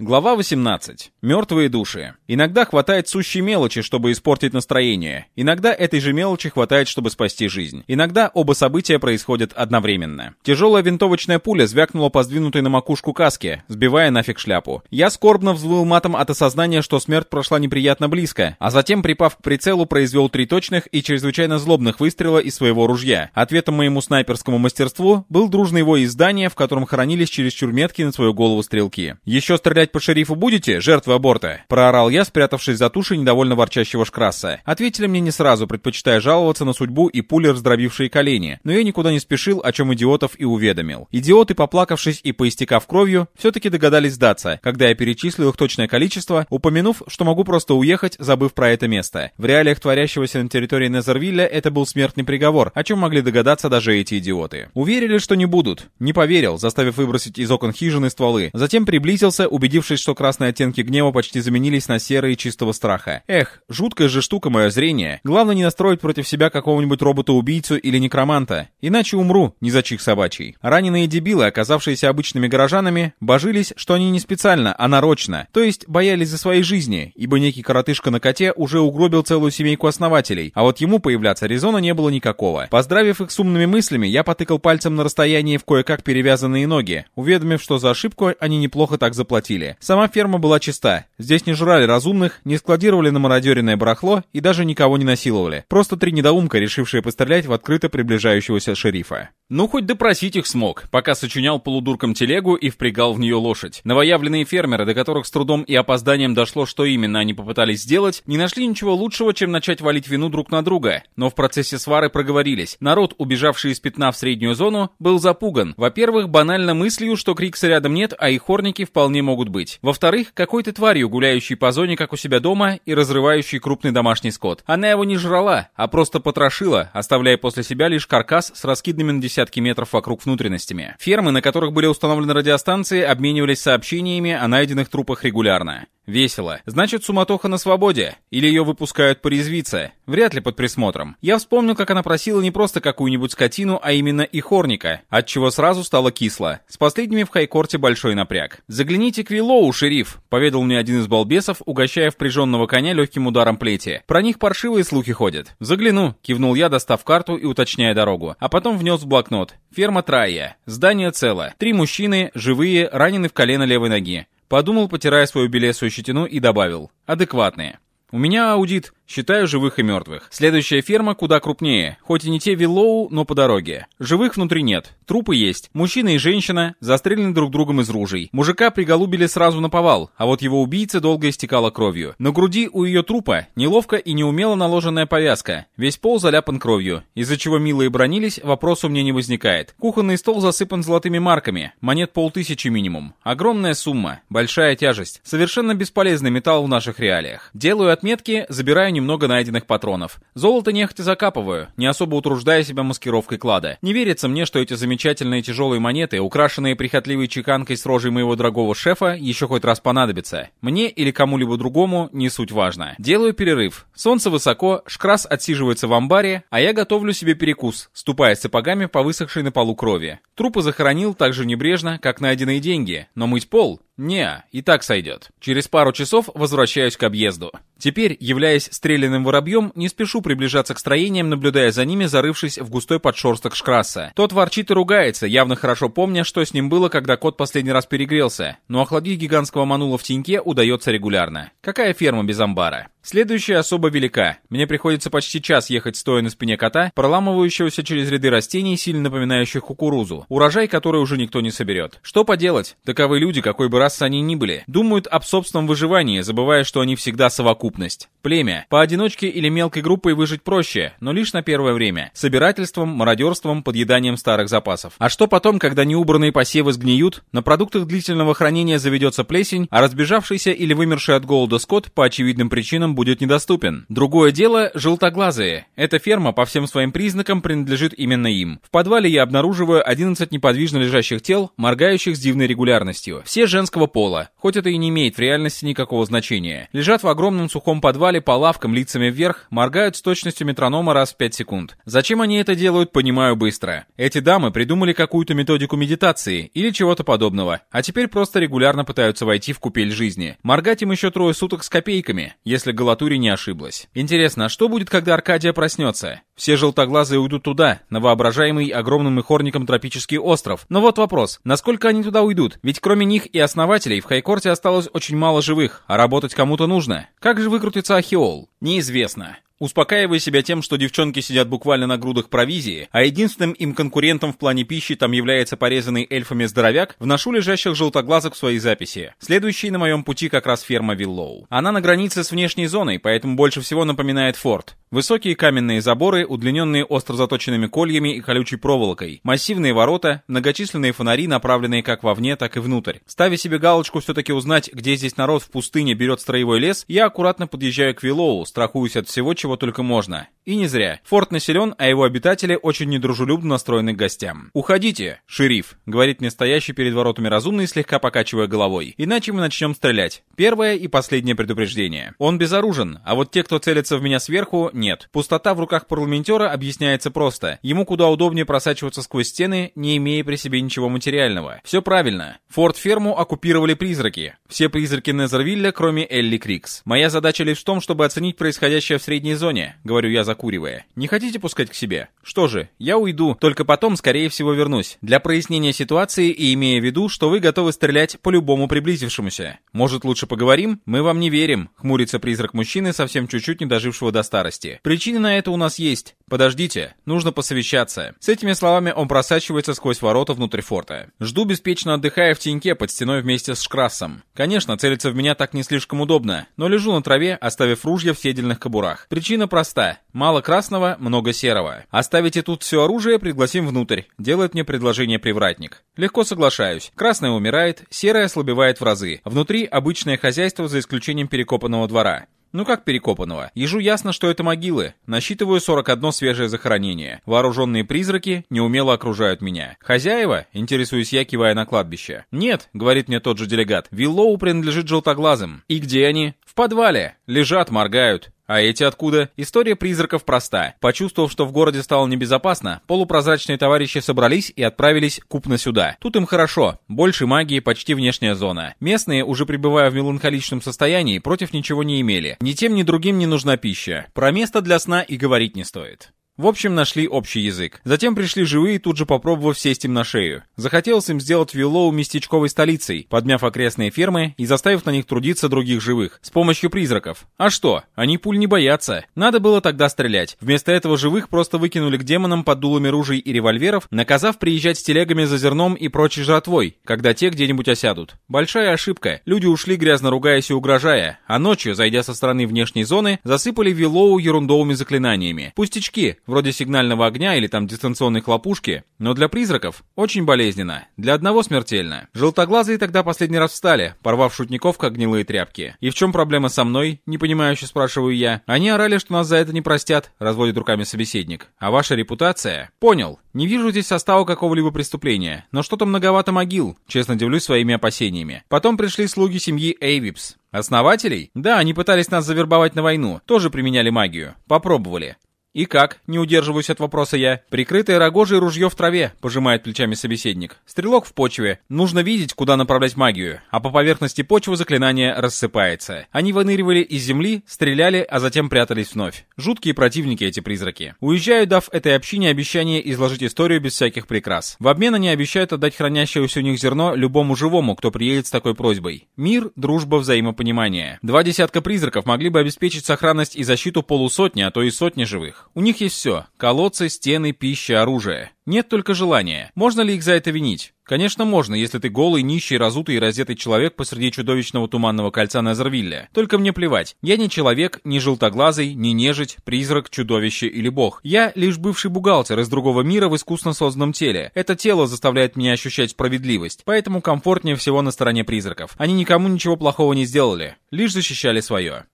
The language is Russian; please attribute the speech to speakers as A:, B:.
A: Глава 18. Мертвые души. Иногда хватает сущей мелочи, чтобы испортить настроение. Иногда этой же мелочи хватает, чтобы спасти жизнь. Иногда оба события происходят одновременно. Тяжелая винтовочная пуля звякнула по сдвинутой на макушку каске, сбивая нафиг шляпу. Я скорбно взвыл матом от осознания, что смерть прошла неприятно близко, а затем, припав к прицелу, произвел три точных и чрезвычайно злобных выстрела из своего ружья. Ответом моему снайперскому мастерству был дружный вой из здания, в котором хранились чересчур метки на свою голову стрелки. Еще стрелять стрелять по шерифу будете, жертвы аборта?» Проорал я, спрятавшись за тушей недовольно ворчащего шкраса. Ответили мне не сразу, предпочитая жаловаться на судьбу и пули, раздробившие колени. Но я никуда не спешил, о чем идиотов и уведомил. Идиоты, поплакавшись и поистекав кровью, все-таки догадались сдаться, когда я перечислил их точное количество, упомянув, что могу просто уехать, забыв про это место. В реалиях творящегося на территории Незервилля это был смертный приговор, о чем могли догадаться даже эти идиоты. Уверили, что не будут. Не поверил, заставив выбросить из окон хижины стволы. Затем приблизился, убедившись, убедившись, что красные оттенки гнева почти заменились на серые чистого страха. Эх, жуткая же штука мое зрение. Главное не настроить против себя какого-нибудь робота-убийцу или некроманта. Иначе умру, не за чих собачий. Раненые дебилы, оказавшиеся обычными горожанами, божились, что они не специально, а нарочно. То есть боялись за свои жизни, ибо некий коротышка на коте уже угробил целую семейку основателей, а вот ему появляться резона не было никакого. Поздравив их с умными мыслями, я потыкал пальцем на расстоянии в кое-как перевязанные ноги, уведомив, что за ошибку они неплохо так заплатили жили. Сама ферма была чиста. Здесь не жрали разумных, не складировали на мародеренное барахло и даже никого не насиловали. Просто три недоумка, решившие пострелять в открыто приближающегося шерифа. Ну, хоть допросить их смог, пока сочинял полудурком телегу и впрягал в нее лошадь. Новоявленные фермеры, до которых с трудом и опозданием дошло, что именно они попытались сделать, не нашли ничего лучшего, чем начать валить вину друг на друга. Но в процессе свары проговорились. Народ, убежавший из пятна в среднюю зону, был запуган. Во-первых, банально мыслью, что Крикса рядом нет, а их хорники вполне могут быть. Во-вторых, какой-то тварью, гуляющей по зоне, как у себя дома, и разрывающей крупный домашний скот. Она его не жрала, а просто потрошила, оставляя после себя лишь каркас с раскидными на десятки метров вокруг внутренностями. Фермы, на которых были установлены радиостанции, обменивались сообщениями о найденных трупах регулярно. Весело. Значит, суматоха на свободе. Или ее выпускают порезвиться. Вряд ли под присмотром. Я вспомнил, как она просила не просто какую-нибудь скотину, а именно и хорника, от чего сразу стало кисло. С последними в хайкорте большой напряг. «Загляните к Виллоу, шериф», — поведал мне один из балбесов, угощая впряженного коня легким ударом плети. «Про них паршивые слухи ходят». «Загляну», — кивнул я, достав карту и уточняя дорогу. А потом внес в блокнот. «Ферма Трая. Здание цело. Три мужчины, живые, ранены в колено левой ноги. Подумал, потирая свою белесую щетину, и добавил. Адекватные. У меня аудит Считаю живых и мертвых. Следующая ферма куда крупнее. Хоть и не те Виллоу, но по дороге. Живых внутри нет. Трупы есть. Мужчина и женщина застрелены друг другом из ружей. Мужика приголубили сразу на повал, а вот его убийца долго истекала кровью. На груди у ее трупа неловко и неумело наложенная повязка. Весь пол заляпан кровью. Из-за чего милые бронились, вопрос у меня не возникает. Кухонный стол засыпан золотыми марками. Монет полтысячи минимум. Огромная сумма. Большая тяжесть. Совершенно бесполезный металл в наших реалиях. Делаю отметки, забираю немного найденных патронов. Золото нехотя закапываю, не особо утруждая себя маскировкой клада. Не верится мне, что эти замечательные тяжелые монеты, украшенные прихотливой чеканкой с рожей моего дорогого шефа, еще хоть раз понадобятся. Мне или кому-либо другому не суть важно. Делаю перерыв. Солнце высоко, шкрас отсиживается в амбаре, а я готовлю себе перекус, ступая сапогами по высохшей на полу крови. Трупы захоронил так же небрежно, как найденные деньги, но мыть пол не, и так сойдет. Через пару часов возвращаюсь к объезду. Теперь, являясь стрелянным воробьем, не спешу приближаться к строениям, наблюдая за ними, зарывшись в густой подшерсток Шкраса. Тот ворчит и ругается, явно хорошо помня, что с ним было, когда кот последний раз перегрелся, но охладить гигантского манула в теньке удается регулярно. Какая ферма без амбара? Следующая особо велика. Мне приходится почти час ехать стоя на спине кота, проламывающегося через ряды растений, сильно напоминающих кукурузу. Урожай, который уже никто не соберет. Что поделать? Таковы люди, какой бы раз они ни были. Думают об собственном выживании, забывая, что они всегда совокупность. Племя. Поодиночке или мелкой группой выжить проще, но лишь на первое время. Собирательством, мародерством, подъеданием старых запасов. А что потом, когда неубранные посевы сгниют, на продуктах длительного хранения заведется плесень, а разбежавшийся или вымерший от голода скот по очевидным причинам будет недоступен. Другое дело – желтоглазые. Эта ферма по всем своим признакам принадлежит именно им. В подвале я обнаруживаю 11 неподвижно лежащих тел, моргающих с дивной регулярностью. Все женского женского пола, хоть это и не имеет в реальности никакого значения. Лежат в огромном сухом подвале по лавкам лицами вверх, моргают с точностью метронома раз в 5 секунд. Зачем они это делают, понимаю быстро. Эти дамы придумали какую-то методику медитации или чего-то подобного, а теперь просто регулярно пытаются войти в купель жизни. Моргать им еще трое суток с копейками, если Галатури не ошиблась. Интересно, а что будет, когда Аркадия проснется? Все желтоглазые уйдут туда, на воображаемый огромным ихорником тропический остров. Но вот вопрос, насколько они туда уйдут? Ведь кроме них и основателей в Хайкорте осталось очень мало живых, а работать кому-то нужно. Как же выкрутится Ахиол? Неизвестно. Успокаивая себя тем, что девчонки сидят буквально на грудах провизии, а единственным им конкурентом в плане пищи там является порезанный эльфами здоровяк, вношу лежащих желтоглазок в свои записи. Следующий на моем пути как раз ферма Виллоу. Она на границе с внешней зоной, поэтому больше всего напоминает форт. Высокие каменные заборы, удлиненные остро заточенными кольями и колючей проволокой, массивные ворота, многочисленные фонари, направленные как вовне, так и внутрь. Ставя себе галочку все-таки узнать, где здесь народ в пустыне берет строевой лес, я аккуратно подъезжаю к Виллоу, страхуюсь от всего, чего только можно. И не зря. Форт населен, а его обитатели очень недружелюбно настроены к гостям. «Уходите, шериф», — говорит мне стоящий перед воротами разумный, слегка покачивая головой. «Иначе мы начнем стрелять. Первое и последнее предупреждение. Он безоружен, а вот те, кто целится в меня сверху, нет. Пустота в руках парламентера объясняется просто. Ему куда удобнее просачиваться сквозь стены, не имея при себе ничего материального. Все правильно. Форт-ферму оккупировали призраки. Все призраки Незервилля, кроме Элли Крикс. Моя задача лишь в том, чтобы оценить происходящее в средней средней зоне», — говорю я, закуривая. «Не хотите пускать к себе? Что же, я уйду, только потом, скорее всего, вернусь. Для прояснения ситуации и имея в виду, что вы готовы стрелять по любому приблизившемуся. Может, лучше поговорим? Мы вам не верим», — хмурится призрак мужчины, совсем чуть-чуть не дожившего до старости. «Причины на это у нас есть. Подождите, нужно посовещаться». С этими словами он просачивается сквозь ворота внутрь форта. Жду, беспечно отдыхая в теньке под стеной вместе с Шкрассом. Конечно, целиться в меня так не слишком удобно, но лежу на траве, оставив ружья в седельных кобурах. Причина проста. Мало красного, много серого. Оставите тут все оружие, пригласим внутрь. Делает мне предложение привратник. Легко соглашаюсь. Красное умирает, серое ослабевает в разы. Внутри обычное хозяйство за исключением перекопанного двора. Ну как перекопанного? Ежу ясно, что это могилы. Насчитываю 41 свежее захоронение. Вооруженные призраки неумело окружают меня. Хозяева? Интересуюсь я, кивая на кладбище. Нет, говорит мне тот же делегат. Виллоу принадлежит желтоглазым. И где они? В подвале. Лежат, моргают. А эти откуда? История призраков проста. Почувствовав, что в городе стало небезопасно, полупрозрачные товарищи собрались и отправились купно сюда. Тут им хорошо. Больше магии, почти внешняя зона. Местные, уже пребывая в меланхоличном состоянии, против ничего не имели. Ни тем, ни другим не нужна пища. Про место для сна и говорить не стоит. В общем, нашли общий язык. Затем пришли живые, тут же попробовав сесть им на шею. Захотелось им сделать Виллоу местечковой столицей, подмяв окрестные фермы и заставив на них трудиться других живых, с помощью призраков. А что? Они пуль не боятся. Надо было тогда стрелять. Вместо этого живых просто выкинули к демонам под дулами ружей и револьверов, наказав приезжать с телегами за зерном и прочей жратвой, когда те где-нибудь осядут. Большая ошибка. Люди ушли грязно ругаясь и угрожая, а ночью, зайдя со стороны внешней зоны, засыпали Виллоу ерундовыми заклинаниями. Пустячки, вроде сигнального огня или там дистанционной хлопушки, но для призраков очень болезненно, для одного смертельно. Желтоглазые тогда последний раз встали, порвав шутников как гнилые тряпки. И в чем проблема со мной, непонимающе спрашиваю я. Они орали, что нас за это не простят, разводит руками собеседник. А ваша репутация? Понял. Не вижу здесь состава какого-либо преступления, но что-то многовато могил, честно делюсь своими опасениями. Потом пришли слуги семьи Эйвипс. Основателей? Да, они пытались нас завербовать на войну, тоже применяли магию. Попробовали. «И как?» — не удерживаюсь от вопроса я. «Прикрытое рогожей ружье в траве», — пожимает плечами собеседник. «Стрелок в почве. Нужно видеть, куда направлять магию. А по поверхности почвы заклинание рассыпается. Они выныривали из земли, стреляли, а затем прятались вновь. Жуткие противники эти призраки. Уезжаю, дав этой общине обещание изложить историю без всяких прикрас. В обмен они обещают отдать хранящееся у них зерно любому живому, кто приедет с такой просьбой. Мир, дружба, взаимопонимание. Два десятка призраков могли бы обеспечить сохранность и защиту полусотни, а то и сотни живых. У них есть все. Колодцы, стены, пища, оружие. Нет только желания. Можно ли их за это винить? Конечно, можно, если ты голый, нищий, разутый и раздетый человек посреди чудовищного туманного кольца Незервилля. Только мне плевать. Я не человек, не желтоглазый, не нежить, призрак, чудовище или бог. Я лишь бывший бухгалтер из другого мира в искусно созданном теле. Это тело заставляет меня ощущать справедливость, поэтому комфортнее всего на стороне призраков. Они никому ничего плохого не сделали, лишь защищали свое.